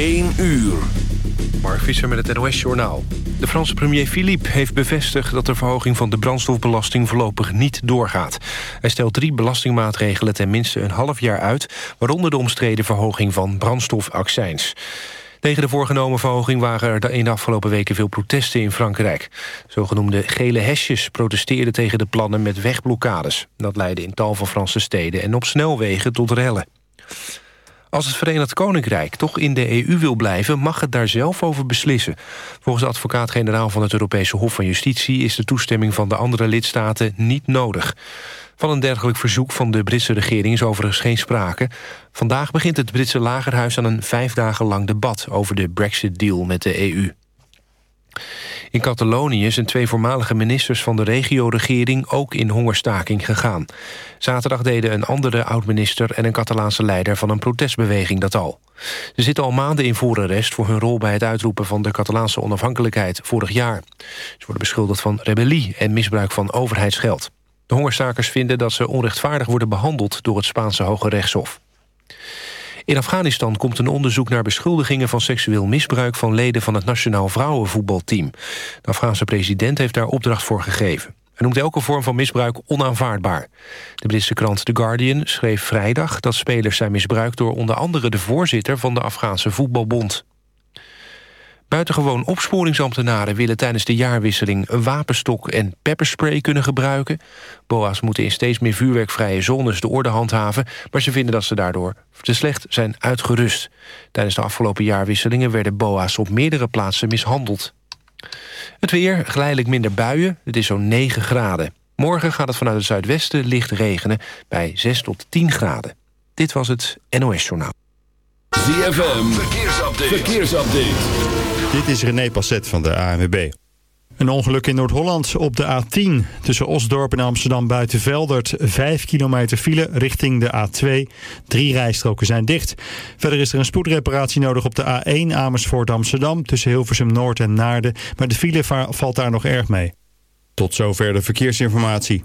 1 uur. Mark Visser met het NOS-journaal. De Franse premier Philippe heeft bevestigd dat de verhoging van de brandstofbelasting voorlopig niet doorgaat. Hij stelt drie belastingmaatregelen ten minste een half jaar uit... waaronder de omstreden verhoging van brandstofaccijns. Tegen de voorgenomen verhoging waren er in de afgelopen weken veel protesten in Frankrijk. Zogenoemde gele hesjes protesteerden tegen de plannen met wegblokkades. Dat leidde in tal van Franse steden en op snelwegen tot rellen. Als het Verenigd Koninkrijk toch in de EU wil blijven... mag het daar zelf over beslissen. Volgens de advocaat-generaal van het Europese Hof van Justitie... is de toestemming van de andere lidstaten niet nodig. Van een dergelijk verzoek van de Britse regering is overigens geen sprake. Vandaag begint het Britse lagerhuis aan een vijf dagen lang debat... over de Brexit-deal met de EU. In Catalonië zijn twee voormalige ministers van de regio-regering ook in hongerstaking gegaan. Zaterdag deden een andere oud-minister en een Catalaanse leider van een protestbeweging dat al. Ze zitten al maanden in voorarrest voor hun rol bij het uitroepen van de Catalaanse onafhankelijkheid vorig jaar. Ze worden beschuldigd van rebellie en misbruik van overheidsgeld. De hongerstakers vinden dat ze onrechtvaardig worden behandeld door het Spaanse Hoge Rechtshof. In Afghanistan komt een onderzoek naar beschuldigingen van seksueel misbruik van leden van het Nationaal Vrouwenvoetbalteam. De Afghaanse president heeft daar opdracht voor gegeven. Hij noemt elke vorm van misbruik onaanvaardbaar. De Britse krant The Guardian schreef vrijdag dat spelers zijn misbruikt door onder andere de voorzitter van de Afghaanse voetbalbond. Buitengewoon opsporingsambtenaren willen tijdens de jaarwisseling... een wapenstok en pepperspray kunnen gebruiken. BOA's moeten in steeds meer vuurwerkvrije zones de orde handhaven... maar ze vinden dat ze daardoor te slecht zijn uitgerust. Tijdens de afgelopen jaarwisselingen werden BOA's op meerdere plaatsen mishandeld. Het weer, geleidelijk minder buien, het is zo'n 9 graden. Morgen gaat het vanuit het zuidwesten licht regenen bij 6 tot 10 graden. Dit was het NOS Journaal. ZFM, verkeersupdate. verkeersupdate. Dit is René Passet van de ANWB. Een ongeluk in Noord-Holland op de A10. Tussen Osdorp en Amsterdam buiten Veldert. 5 kilometer file richting de A2. Drie rijstroken zijn dicht. Verder is er een spoedreparatie nodig op de A1 Amersfoort Amsterdam. Tussen Hilversum Noord en Naarden. Maar de file valt daar nog erg mee. Tot zover de verkeersinformatie.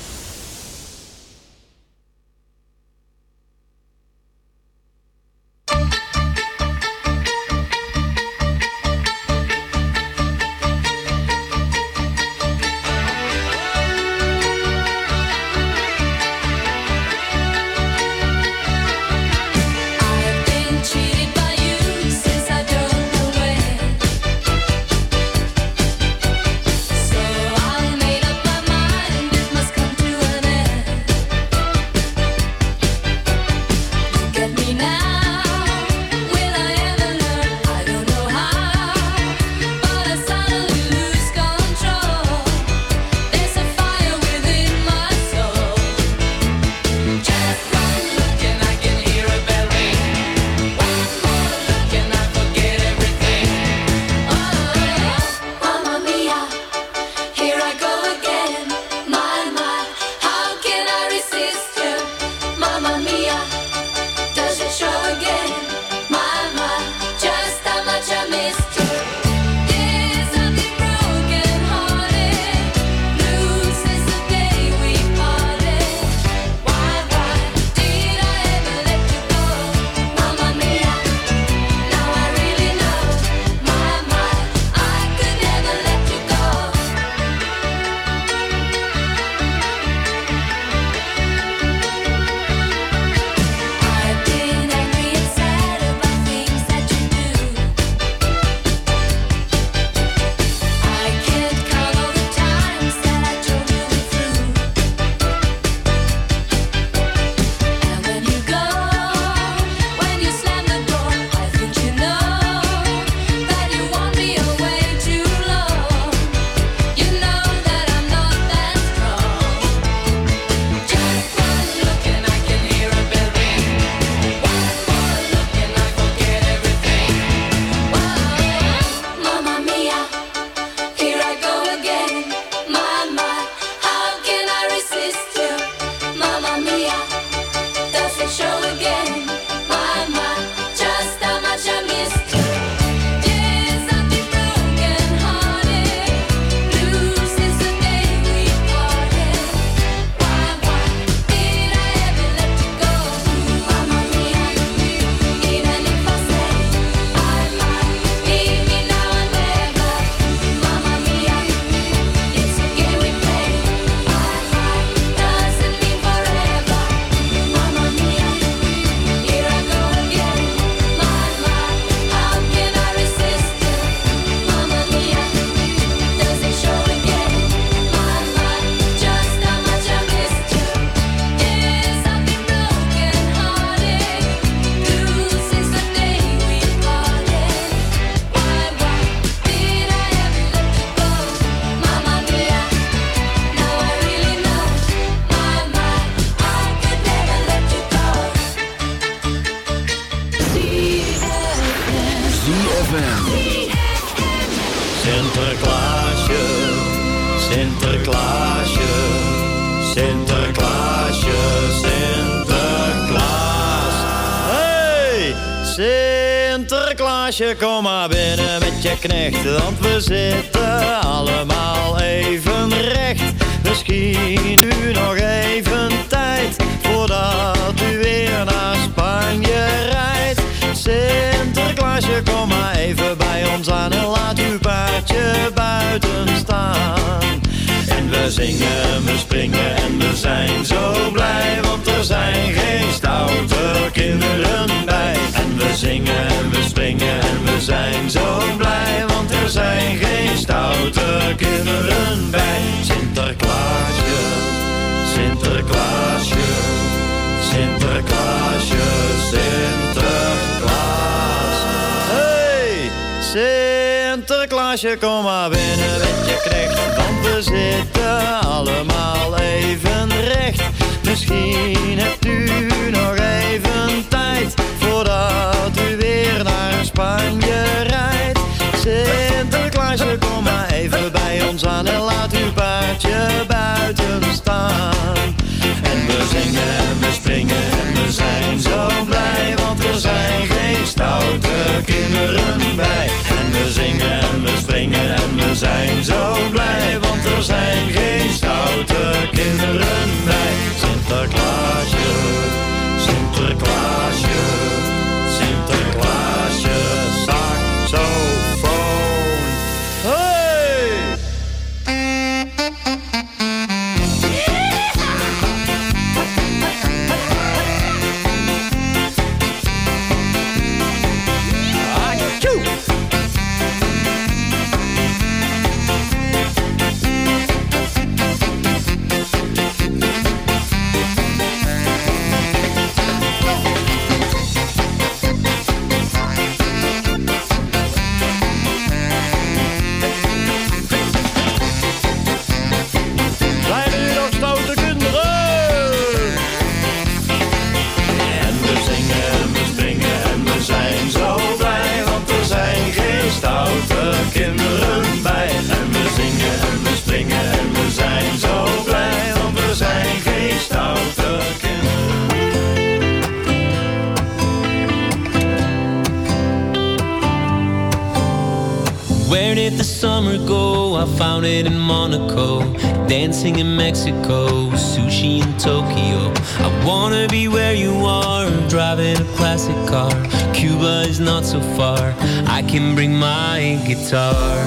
stoute kinderen bij. En we zingen en we springen en we zijn zo blij, want er zijn geen stoute kinderen bij. Sinterklaasje. guitar.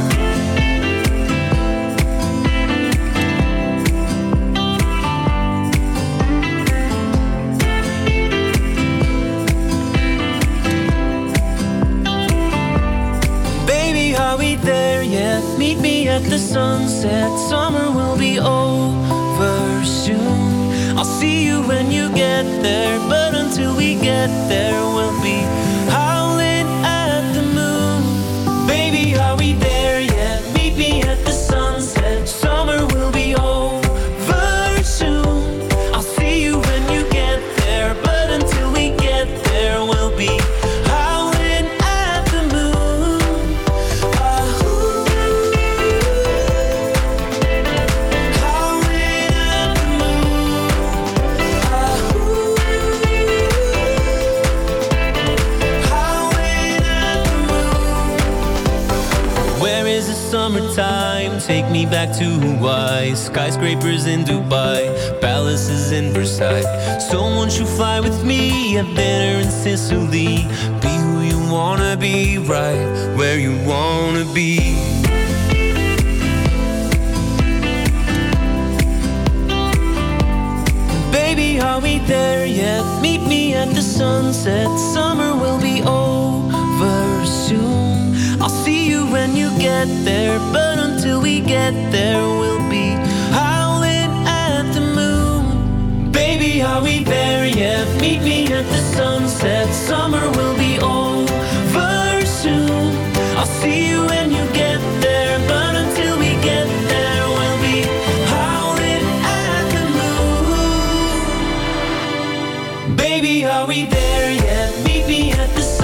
Baby, are we there yet? Meet me at the sun.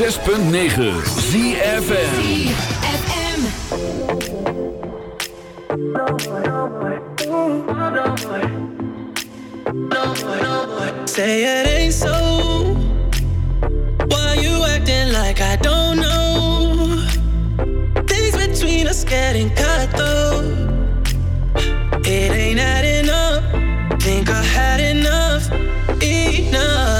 106.9 ZFN Say it ain't so. Why you acting like I don't know? Things between us getting cut though. It ain't adding up. Think I had enough, enough.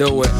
do it.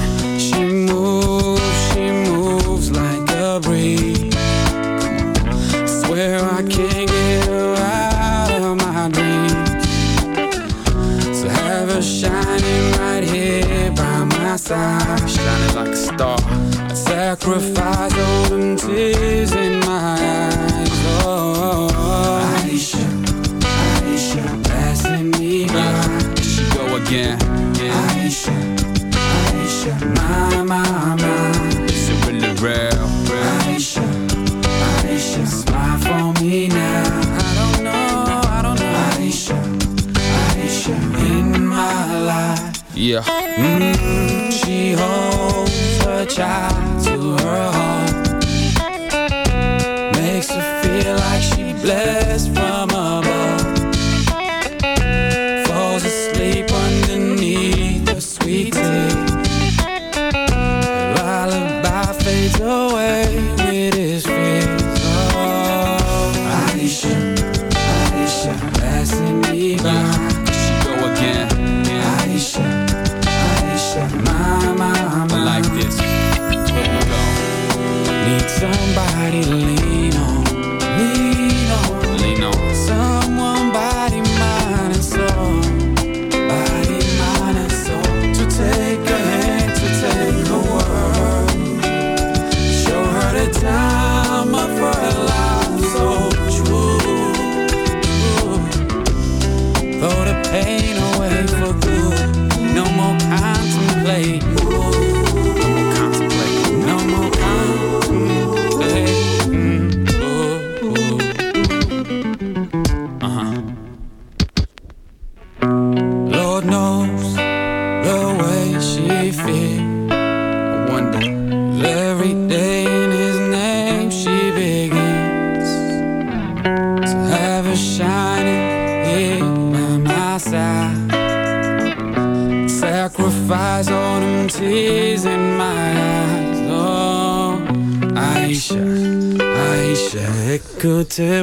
te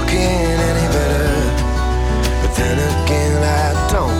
looking any better. But then again, I don't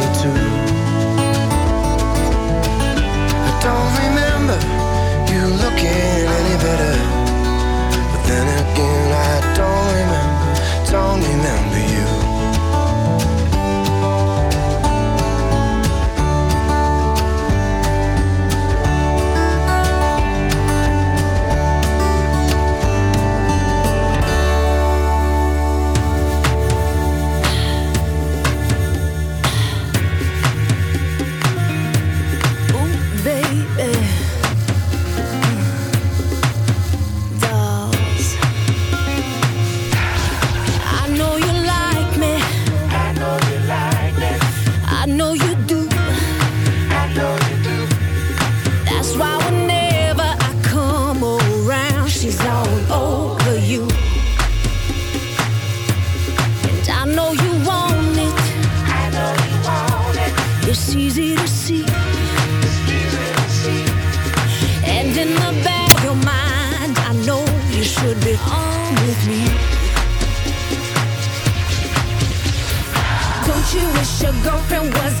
Was